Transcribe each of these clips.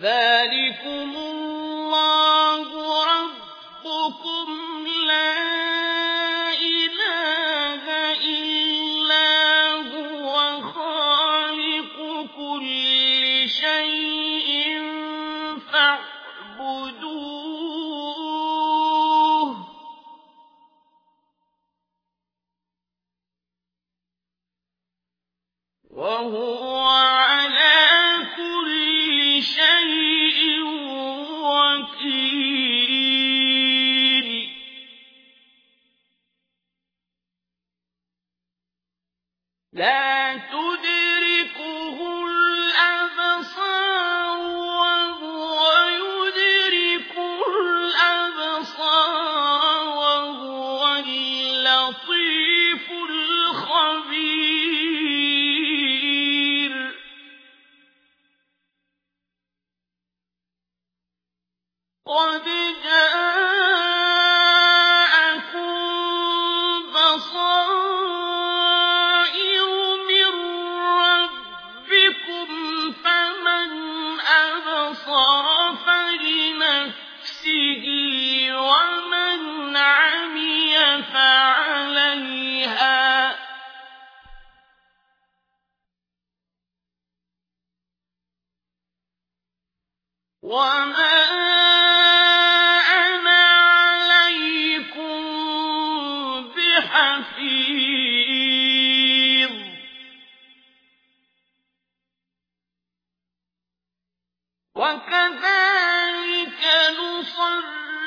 ذلكم الله ربكم لا إله إلا هو خالق كل شيء فاعبدوه وهو صرف لنفسه ومن عمي فعليها. وما أنا عليكم بحفيظ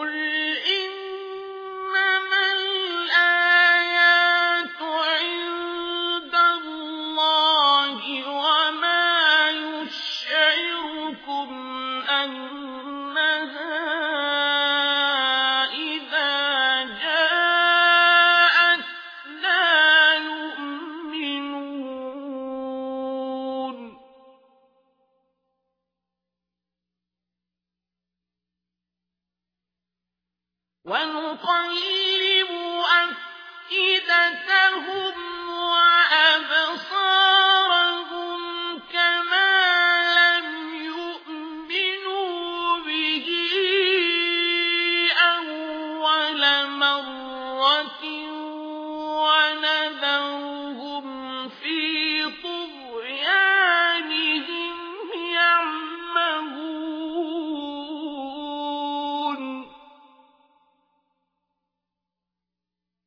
قل ونقلب أفئدتهم